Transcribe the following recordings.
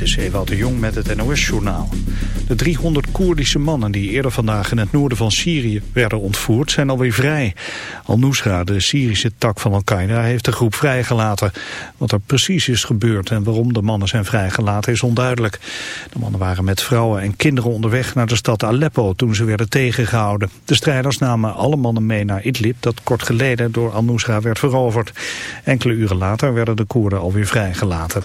Dit is Ewout de Jong met het NOS-journaal. De 300 Koerdische mannen die eerder vandaag in het noorden van Syrië werden ontvoerd zijn alweer vrij. Al-Nusra, de Syrische tak van Al-Qaeda, heeft de groep vrijgelaten. Wat er precies is gebeurd en waarom de mannen zijn vrijgelaten is onduidelijk. De mannen waren met vrouwen en kinderen onderweg naar de stad Aleppo toen ze werden tegengehouden. De strijders namen alle mannen mee naar Idlib dat kort geleden door Al-Nusra werd veroverd. Enkele uren later werden de Koerden alweer vrijgelaten.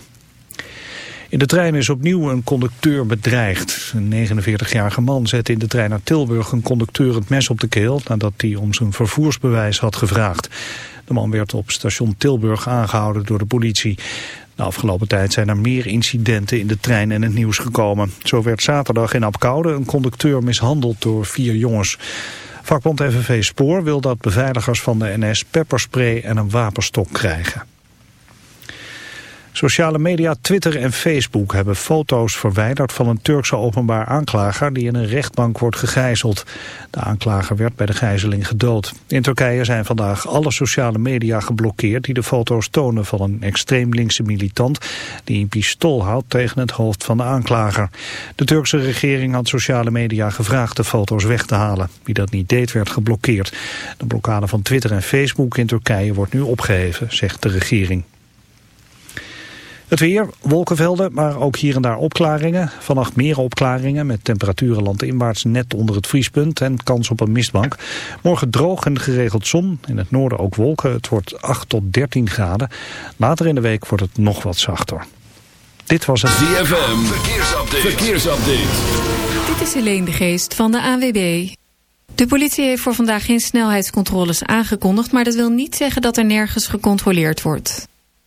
In de trein is opnieuw een conducteur bedreigd. Een 49-jarige man zette in de trein naar Tilburg een conducteur het mes op de keel... nadat hij om zijn vervoersbewijs had gevraagd. De man werd op station Tilburg aangehouden door de politie. De afgelopen tijd zijn er meer incidenten in de trein en het nieuws gekomen. Zo werd zaterdag in Apkoude een conducteur mishandeld door vier jongens. Vakbond FNV Spoor wil dat beveiligers van de NS pepperspray en een wapenstok krijgen. Sociale media Twitter en Facebook hebben foto's verwijderd van een Turkse openbaar aanklager die in een rechtbank wordt gegijzeld. De aanklager werd bij de gijzeling gedood. In Turkije zijn vandaag alle sociale media geblokkeerd die de foto's tonen van een extreem linkse militant die een pistool houdt tegen het hoofd van de aanklager. De Turkse regering had sociale media gevraagd de foto's weg te halen. Wie dat niet deed werd geblokkeerd. De blokkade van Twitter en Facebook in Turkije wordt nu opgeheven, zegt de regering. Het weer, wolkenvelden, maar ook hier en daar opklaringen. Vannacht meer opklaringen met temperaturen landinwaarts net onder het vriespunt en kans op een mistbank. Morgen droog en geregeld zon, in het noorden ook wolken. Het wordt 8 tot 13 graden. Later in de week wordt het nog wat zachter. Dit was het ZFM, verkeersupdate. verkeersupdate. Dit is Helene de Geest van de AWB. De politie heeft voor vandaag geen snelheidscontroles aangekondigd... maar dat wil niet zeggen dat er nergens gecontroleerd wordt.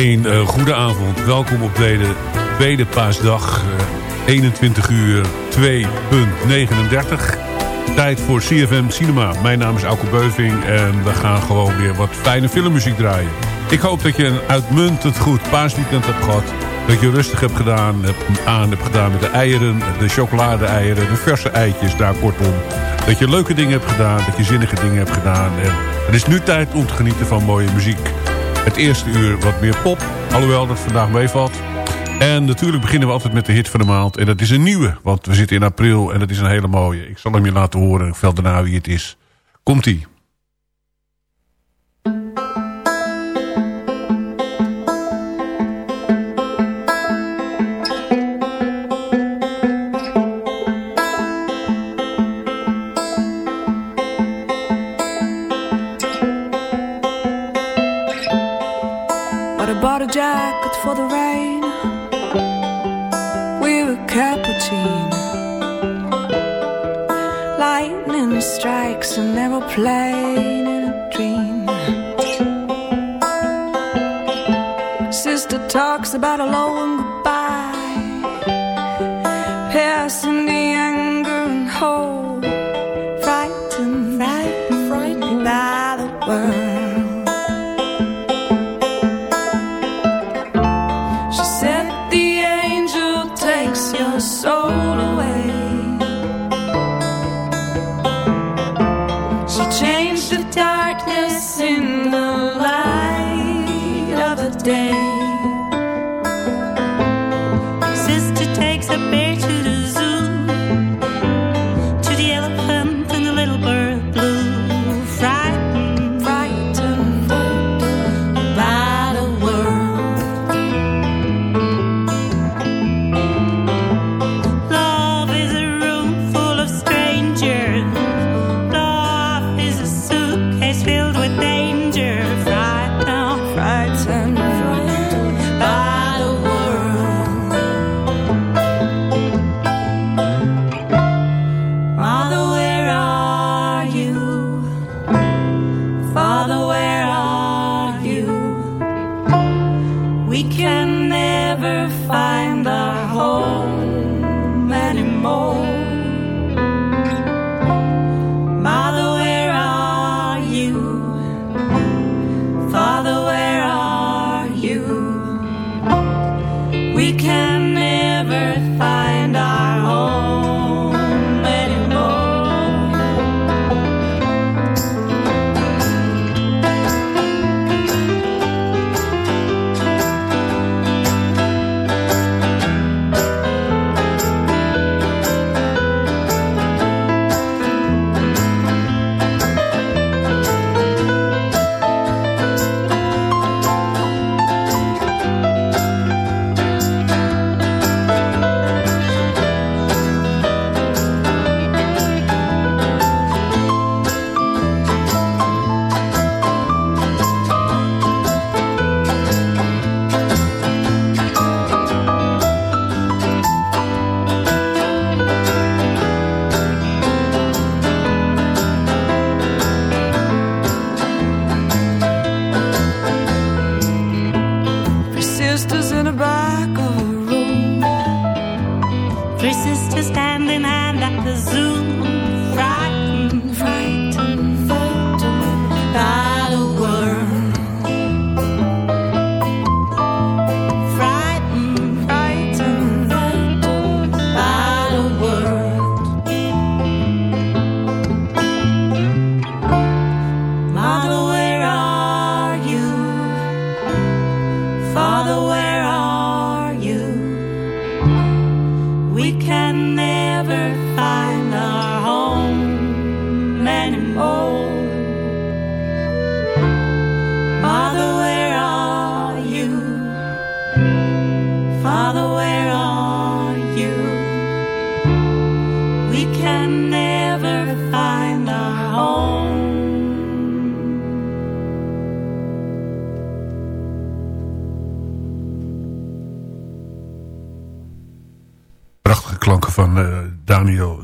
Een uh, goede avond. Welkom op deze tweede paasdag. Uh, 21 uur 2.39. Tijd voor CFM Cinema. Mijn naam is Alko Beuving en we gaan gewoon weer wat fijne filmmuziek draaien. Ik hoop dat je een uitmuntend goed paasweekend hebt gehad. Dat je rustig hebt gedaan, hebt, aan hebt gedaan met de eieren, de chocolade-eieren, de verse eitjes, daar kortom. Dat je leuke dingen hebt gedaan, dat je zinnige dingen hebt gedaan. En het is nu tijd om te genieten van mooie muziek. Het eerste uur wat meer pop, alhoewel dat vandaag meevalt. En natuurlijk beginnen we altijd met de hit van de maand. En dat is een nieuwe, want we zitten in april en dat is een hele mooie. Ik zal hem je laten horen, ik vertel daarna wie het is. Komt-ie. Talks about a long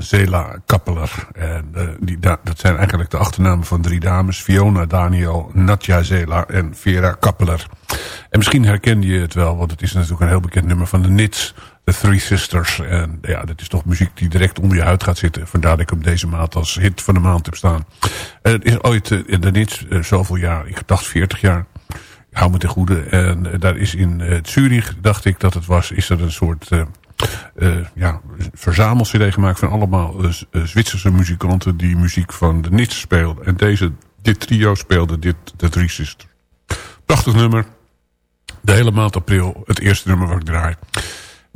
Zela Kappeler. En uh, die, dat zijn eigenlijk de achternamen van drie dames. Fiona, Daniel, Natja Zela en Vera Kappeler. En misschien herkende je het wel, want het is natuurlijk een heel bekend nummer van de Nits. The Three Sisters. En ja, dat is toch muziek die direct onder je huid gaat zitten. Vandaar dat ik hem deze maand als hit van de maand heb staan. Het is ooit uh, de Nits, uh, zoveel jaar, ik dacht 40 jaar. Hou me ten goede. En daar is in Zurich, dacht ik dat het was, is er een soort uh, ja, verzamel-cd gemaakt van allemaal uh, Zwitserse muzikanten die muziek van de Nits speelden. En deze, dit trio speelde dit, de Drie Sisters. Prachtig nummer. De hele maand april, het eerste nummer wat ik draai.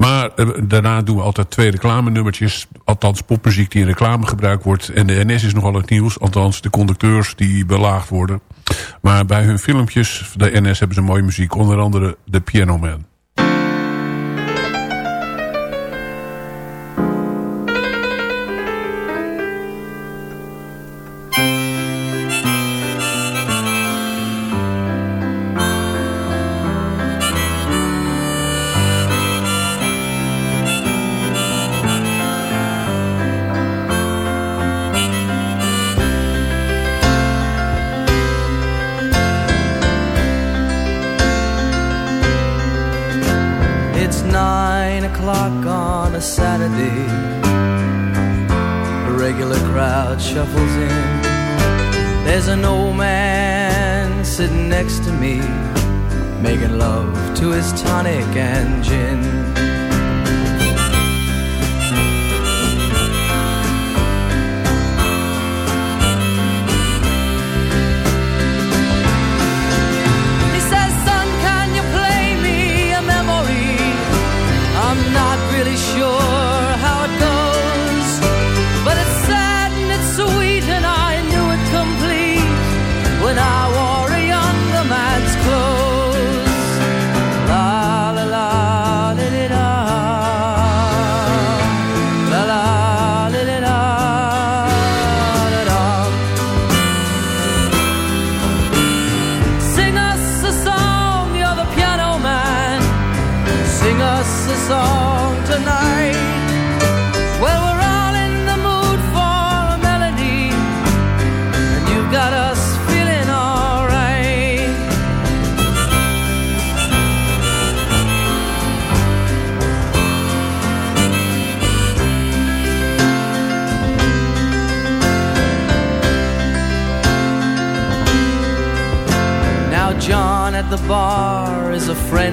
Maar daarna doen we altijd twee reclamenummertjes. Althans popmuziek die in reclame gebruikt wordt. En de NS is nogal het nieuws. Althans de conducteurs die belaagd worden. Maar bij hun filmpjes, de NS hebben ze mooie muziek. Onder andere de Piano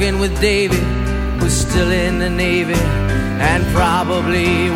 Talking with David, who's still in the Navy, and probably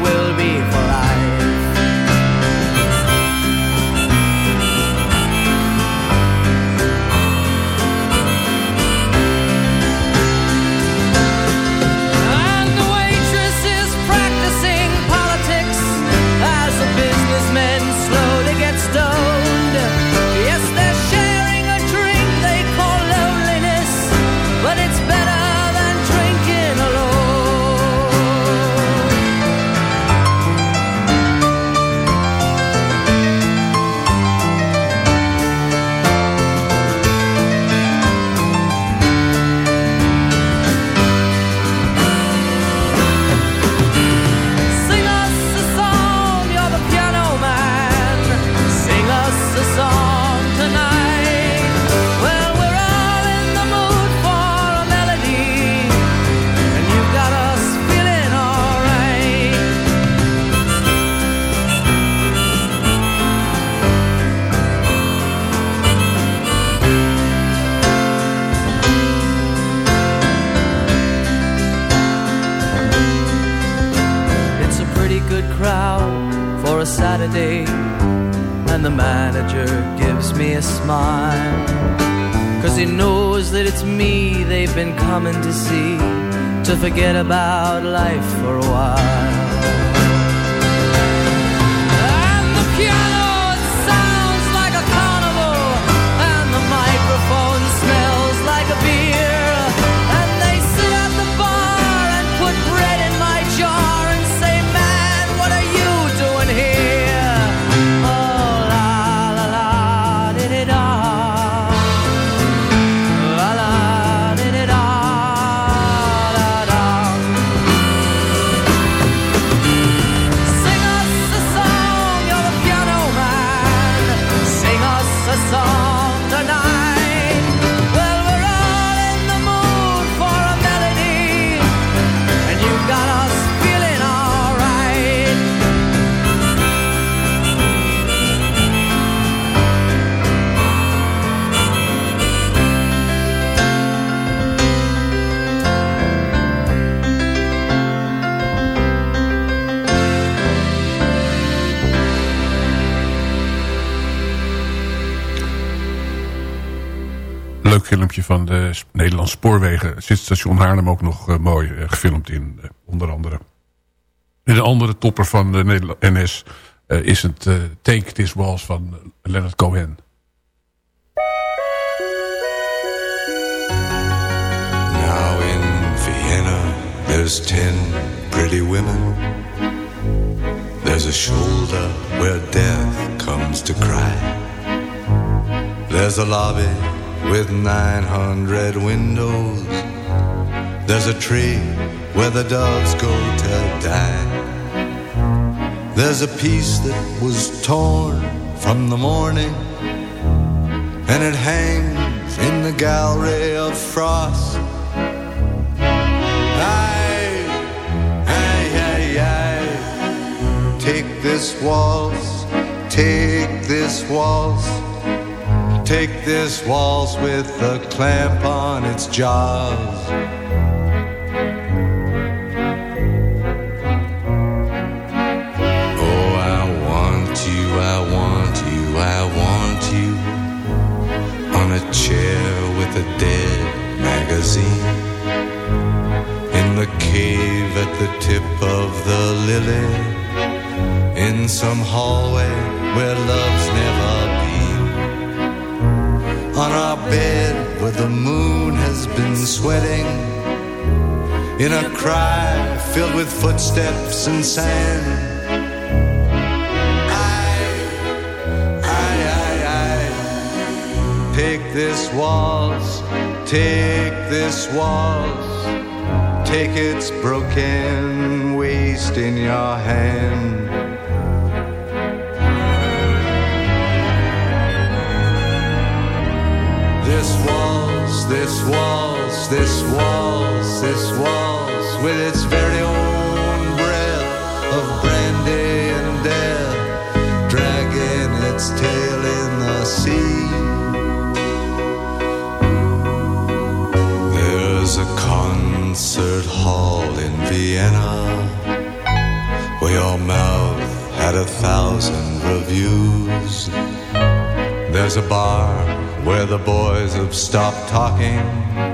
Spoorwegen. Zit station Haarlem ook nog uh, mooi uh, gefilmd in, uh, onder andere. En de andere topper van de NS is het Take This Walls van Leonard Cohen. Now in Vienna there's ten pretty women There's a shoulder where death comes to cry There's a lobby with 900 windows. There's a tree where the doves go to die. There's a piece that was torn from the morning, and it hangs in the gallery of frost. Aye, aye, aye, aye. Take this waltz, take this waltz. Take this waltz with a clamp on its jaws. Cry filled with footsteps and sand. I, I, I, I, take this waltz, take this waltz. Take its broken waist in your hand. This waltz, this waltz, this waltz, this waltz, with its very own breath of brandy and death, dragging its tail in the sea. There's a concert hall in Vienna where your mouth had a thousand reviews. There's a bar where the boys have stopped talking.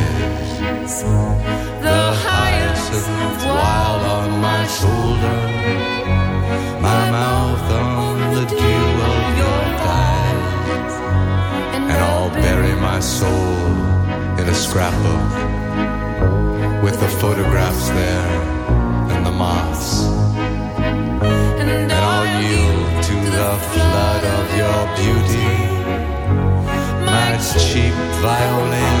Wild on my shoulder, my mouth on the dew of your thighs, and I'll bury my soul in a scrapbook with the photographs there and the moths, and I'll yield to the flood of your beauty, my cheap violin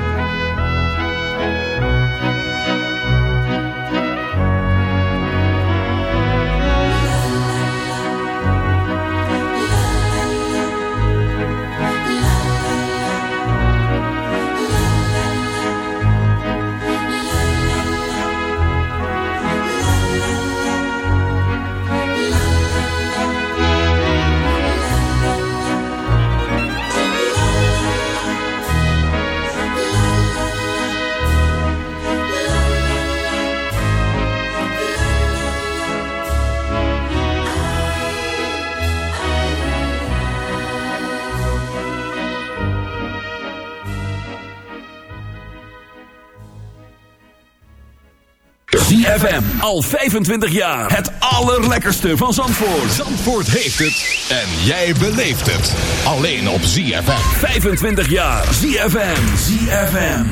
Al 25 jaar. Het allerlekkerste van Zandvoort. Zandvoort heeft het. En jij beleeft het. Alleen op ZFM. 25 jaar. ZFM. ZFM.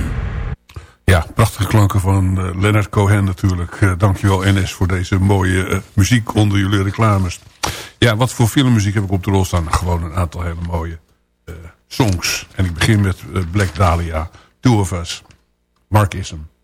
Ja, prachtige klanken van uh, Leonard Cohen natuurlijk. Uh, dankjewel NS voor deze mooie uh, muziek onder jullie reclames. Ja, wat voor filmmuziek heb ik op de rol staan? Gewoon een aantal hele mooie songs. En ik begin met Black Dahlia, Two of Us, Markism. Je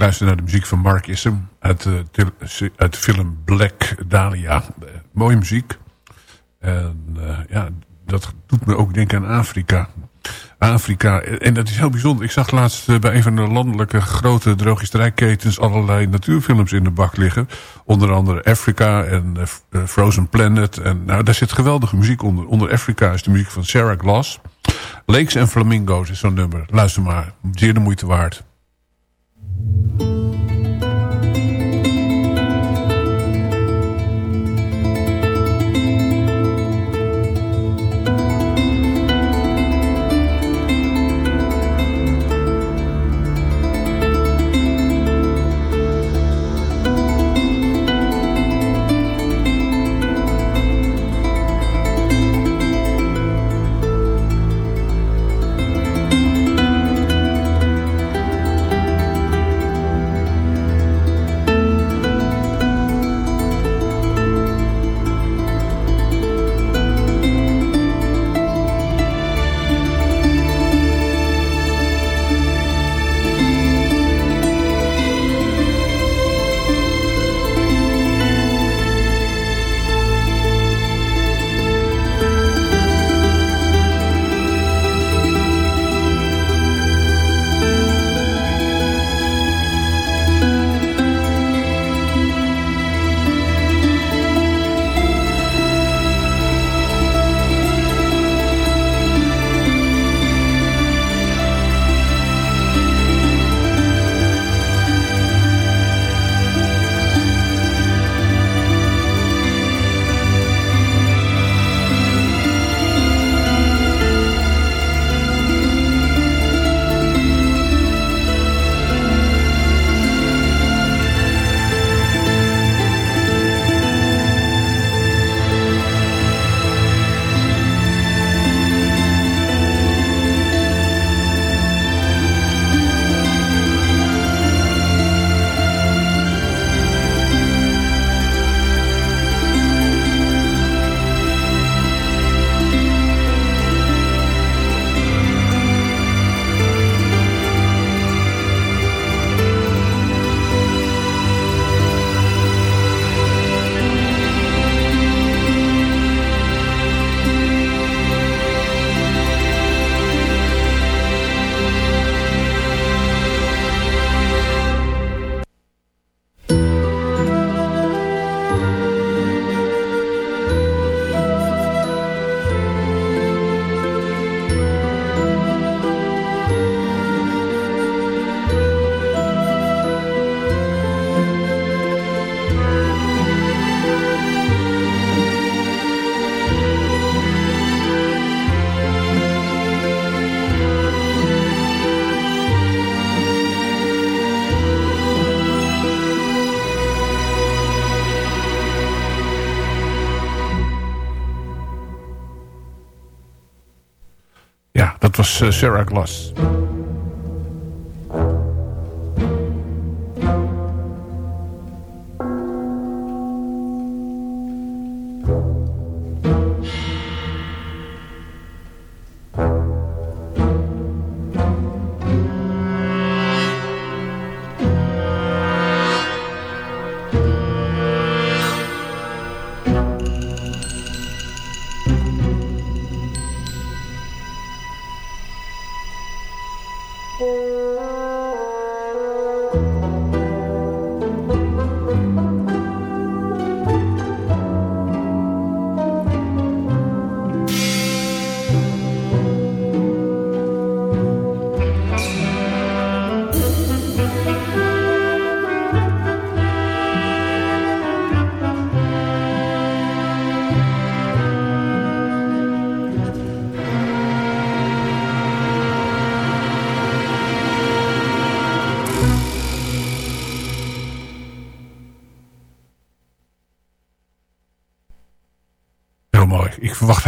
luistert naar de muziek van Mark Ism uit, uh, uit de film Black Dahlia. Uh, mooie muziek. En uh, ja, dat doet me ook denken aan Afrika. Afrika, en dat is heel bijzonder. Ik zag laatst bij een van de landelijke grote drogisterijketens allerlei natuurfilms in de bak liggen. Onder andere Afrika en Frozen Planet. En nou, daar zit geweldige muziek onder. Onder Afrika is de muziek van Sarah Glass. Lakes en Flamingo's is zo'n nummer. Luister maar, zeer de moeite waard. thank you was Sarah Glass.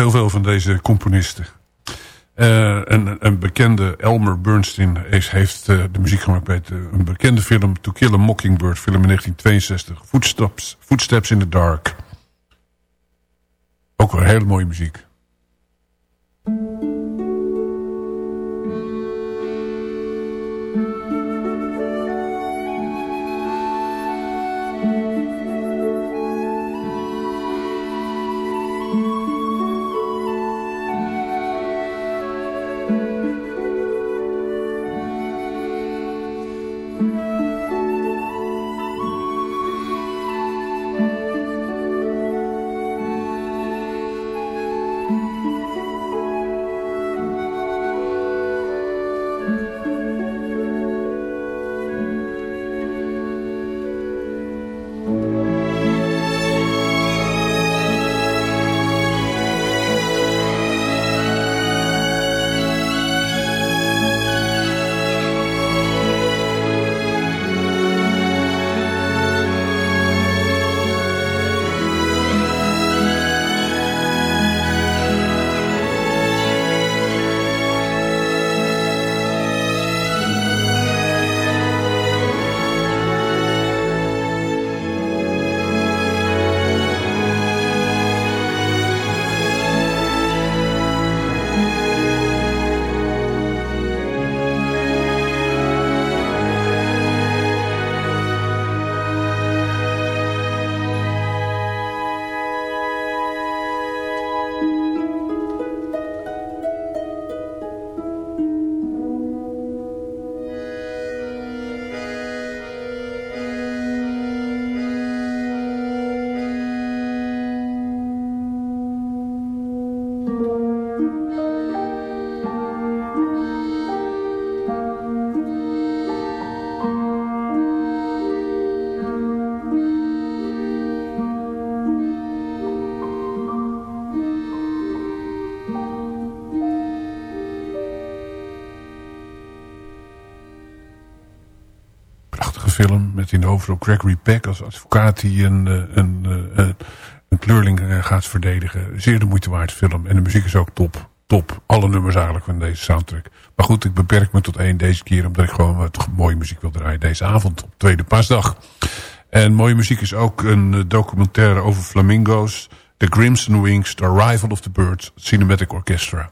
Heel veel van deze componisten. Uh, een, een, bekende Elmer Bernstein is, heeft uh, de muziek gemaakt bij de, een bekende film To Kill a Mockingbird, film in 1962. Footsteps, Footsteps in the Dark. Ook wel hele mooie muziek. In de hoofdrol Gregory Peck als advocaat die een, eh, een, een, eh, een kleurling eh, gaat verdedigen. Zeer de moeite waard film. En de muziek is ook top. Top. Alle nummers eigenlijk van deze soundtrack. Maar goed, ik beperk me tot één deze keer. Omdat ik gewoon wat mooie muziek wil draaien deze avond. Op tweede paasdag. En mooie muziek is ook een documentaire over flamingo's. The Crimson Wings, The Arrival of the Birds, Cinematic Orchestra.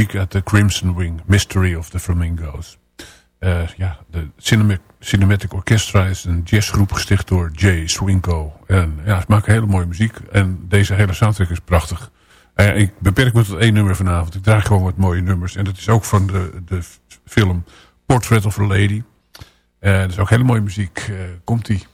Muziek uit Crimson Wing, Mystery of the Flamingos. Uh, ja, de Cinematic, Orchestra is een jazzgroep gesticht door Jay Swinko. En ja, ze maken hele mooie muziek. En deze hele soundtrack is prachtig. Uh, ik beperk me tot één nummer vanavond. Ik draag gewoon wat mooie nummers. En dat is ook van de, de film Portrait of a Lady. Uh, dat is ook hele mooie muziek. Komt-ie.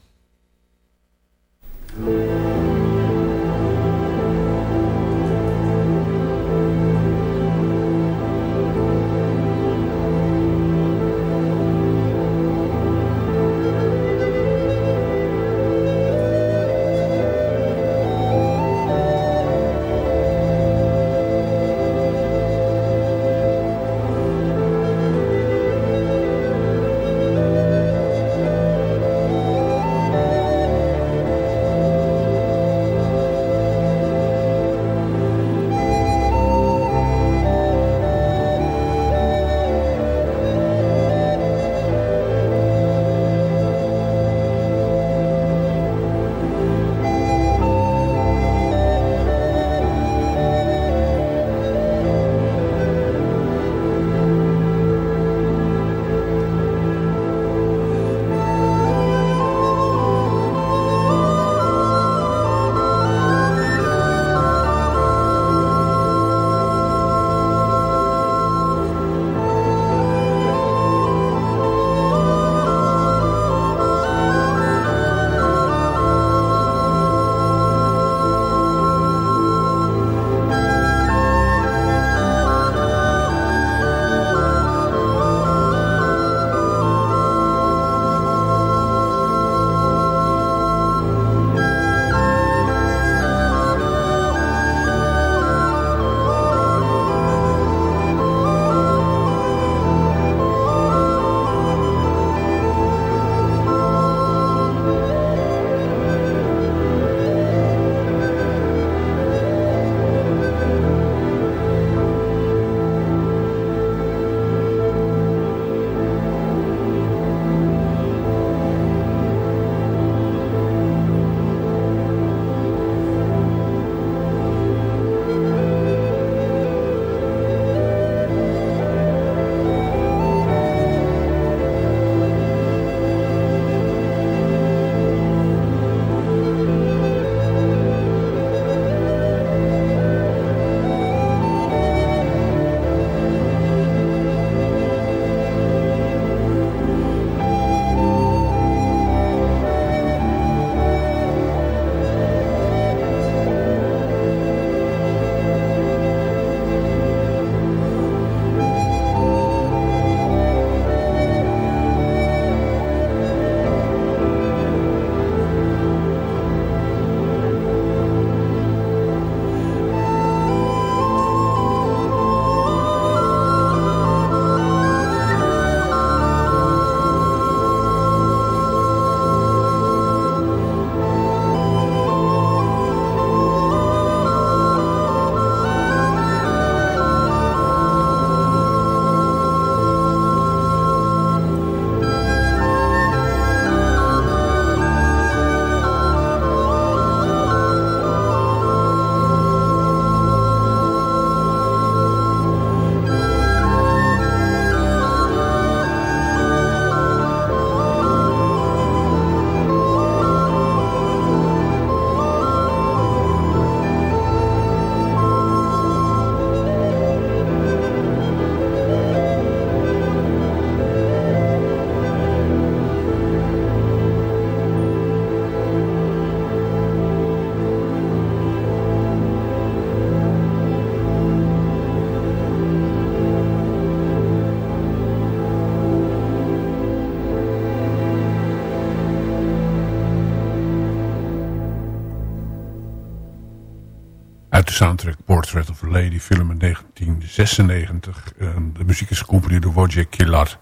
Soundtrack Portrait of a Lady, film in 1996. de muziek is gecomponeerd door Wojciech Kilar.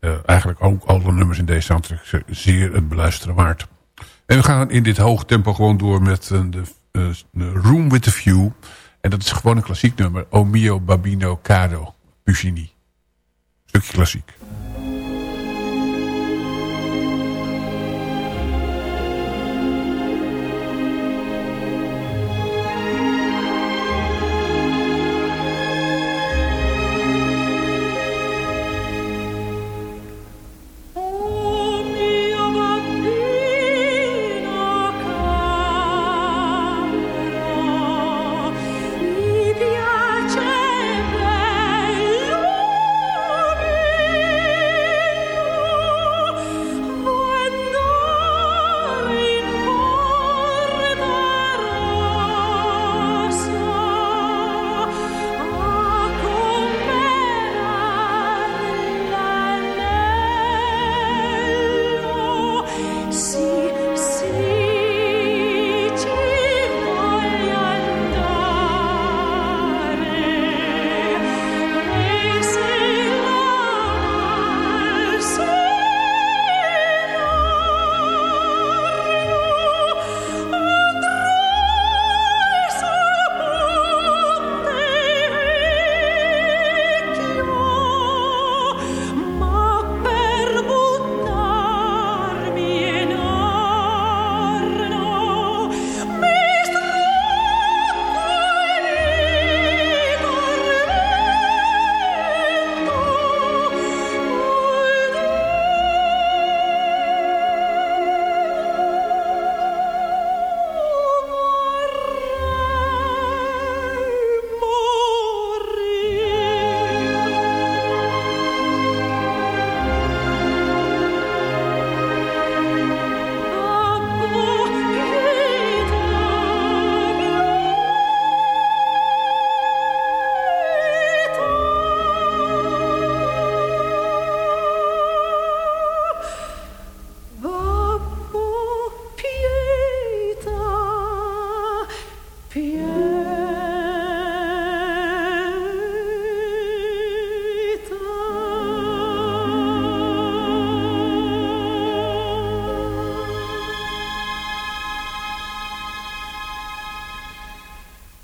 Uh, eigenlijk ook alle nummers in deze soundtrack zeer het beluisteren waard. En we gaan in dit hoog tempo gewoon door met de, uh, de, Room with a View. En dat is gewoon een klassiek nummer. O mio babino caro, Puccini. Stukje klassiek.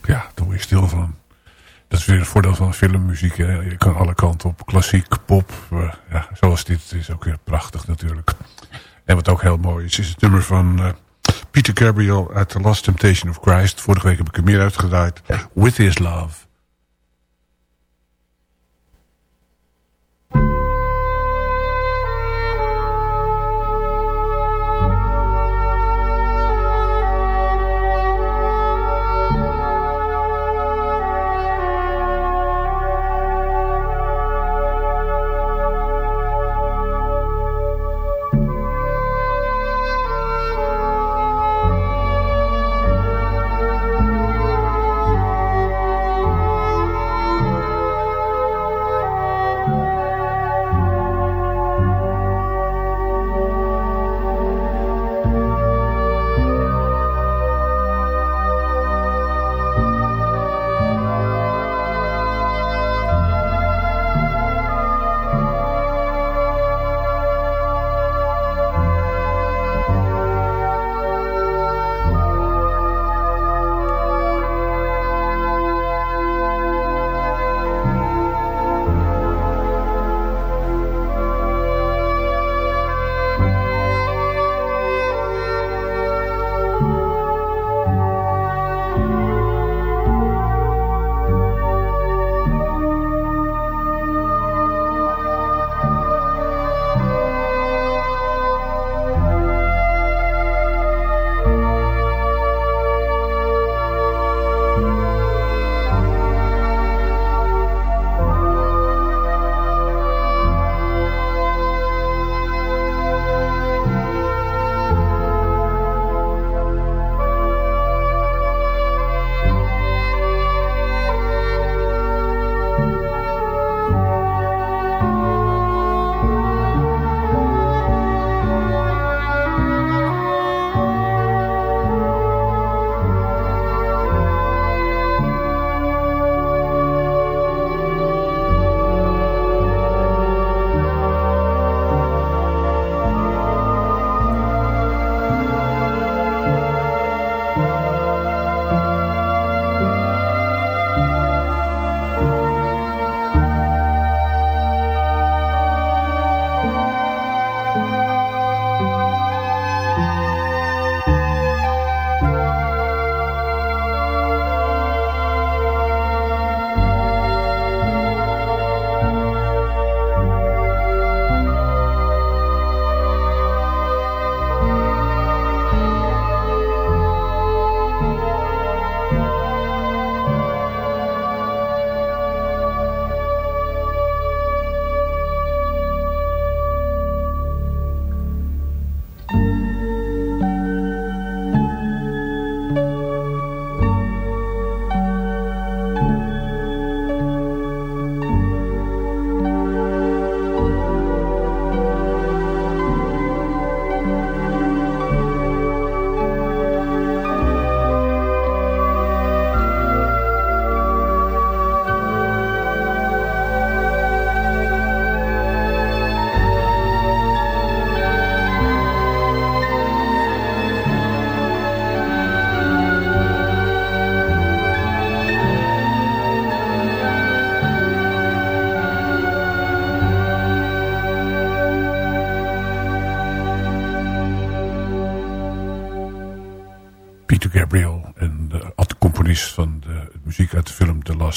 Ja, daar word je stil van. Dat is weer het voordeel van filmmuziek. Hè. Je kan alle kanten op. Klassiek, pop. Uh, ja, zoals dit is ook weer prachtig natuurlijk. En wat ook heel mooi is, is het nummer van uh, Peter Gabriel uit The Last Temptation of Christ. Vorige week heb ik er meer uitgedraaid. With His Love.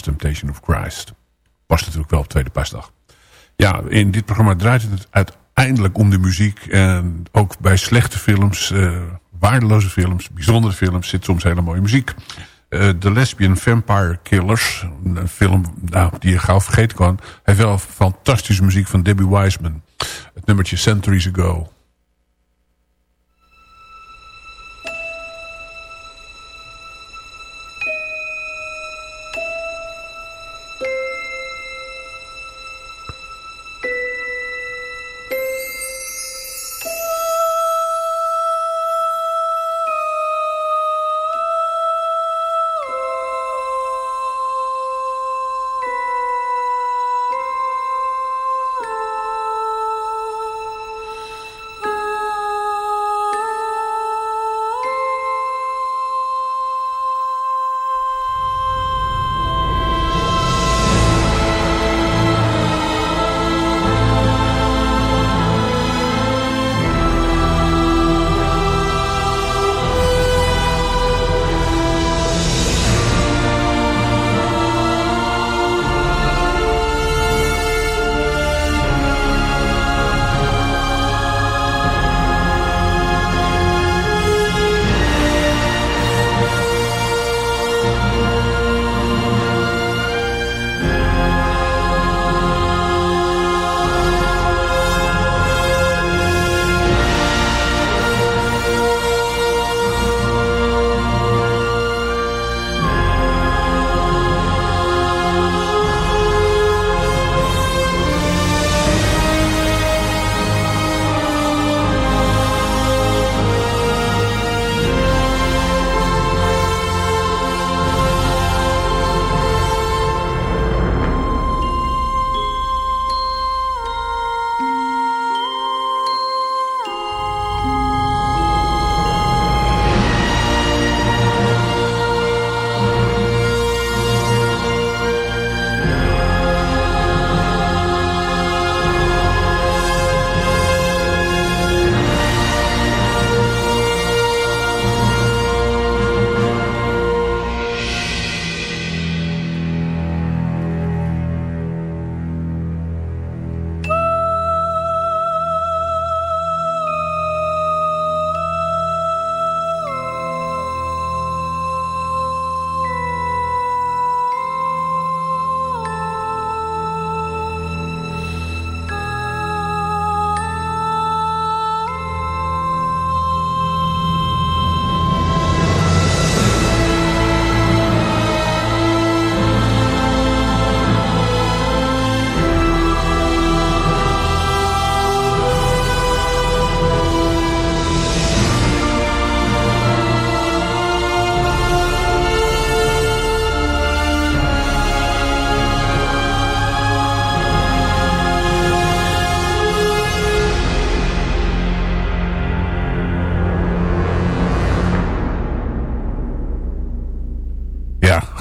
Temptation of Christ. Past natuurlijk wel op tweede pasdag. Ja, in dit programma draait het uiteindelijk om de muziek. En ook bij slechte films, uh, waardeloze films, bijzondere films... zit soms hele mooie muziek. Uh, The Lesbian Vampire Killers, een film nou, die je gauw vergeten kan... heeft wel fantastische muziek van Debbie Wiseman. Het nummertje Centuries Ago.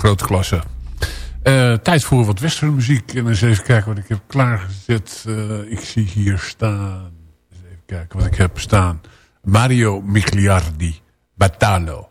Grote klasse. Uh, tijd voor wat westernmuziek. En eens even kijken wat ik heb klaargezet. Uh, ik zie hier staan... Eens even kijken wat ik heb staan. Mario Migliardi, Batalo.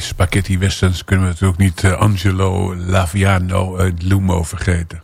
Spaghetti westerns kunnen we natuurlijk niet uh, Angelo Laviano uit Lumo vergeten.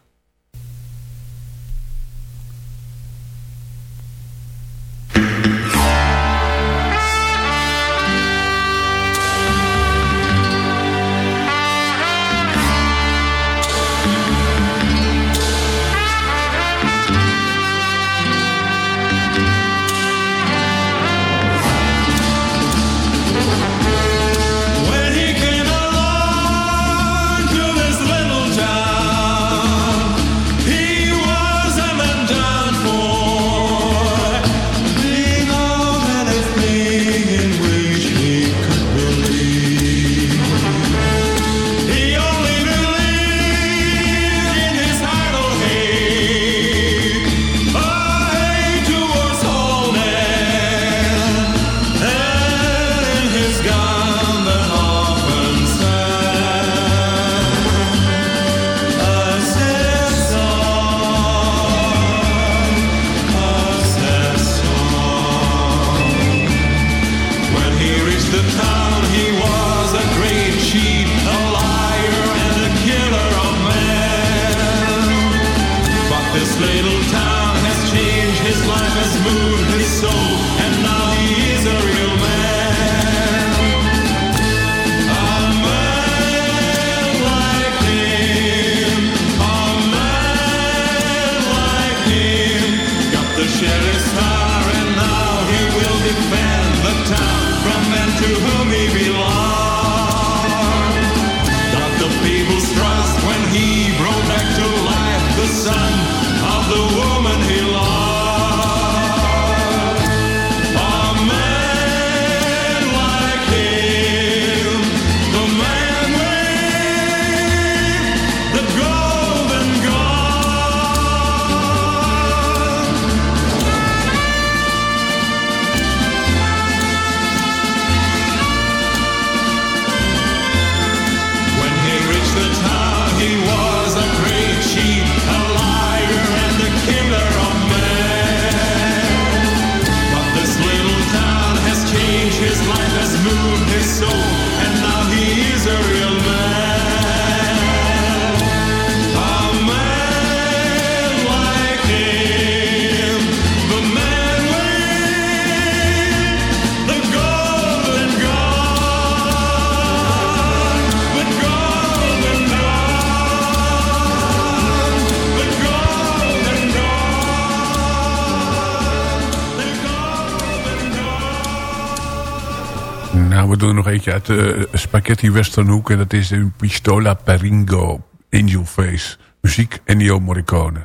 Eentje uit de Spaghetti Westernhoek. En dat is een Pistola Peringo, Angel Face. Muziek Ennio Morricone.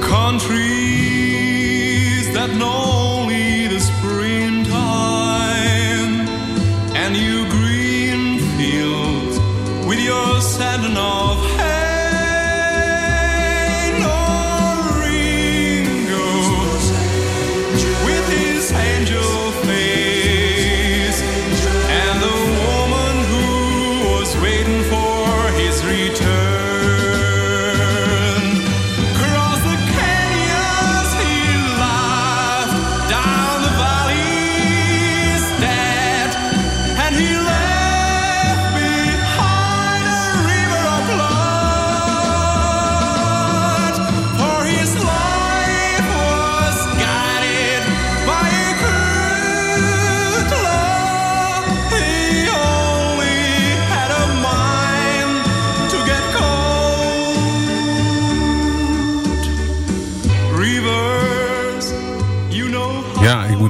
Countries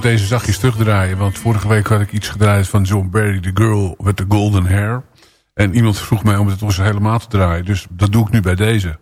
moet deze zachtjes terugdraaien. Want vorige week had ik iets gedraaid van John Barry, The Girl with the Golden Hair. En iemand vroeg mij om het ons helemaal te draaien. Dus dat doe ik nu bij deze.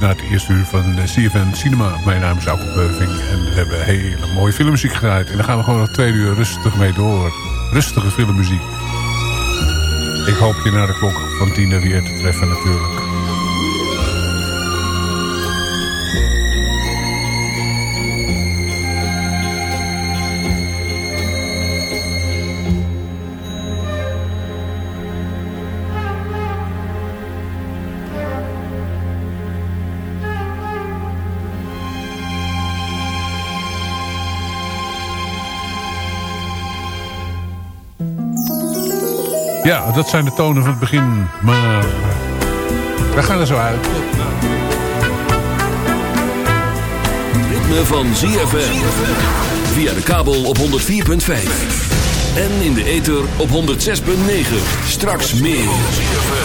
Naar het eerste uur van CFN Cinema. Mijn naam is Alko Beuving en we hebben hele mooie filmmuziek gedraaid. En daar gaan we gewoon nog twee uur rustig mee door. Rustige filmmuziek. Ik hoop je naar de klok van tien weer te treffen natuurlijk. Ja, dat zijn de tonen van het begin. Maar we gaan er zo uit. ritme van ZFM. Via de kabel op 104.5. En in de ether op 106.9. Straks meer.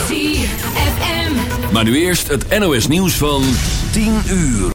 ZFM. Maar nu eerst het NOS nieuws van 10 uur.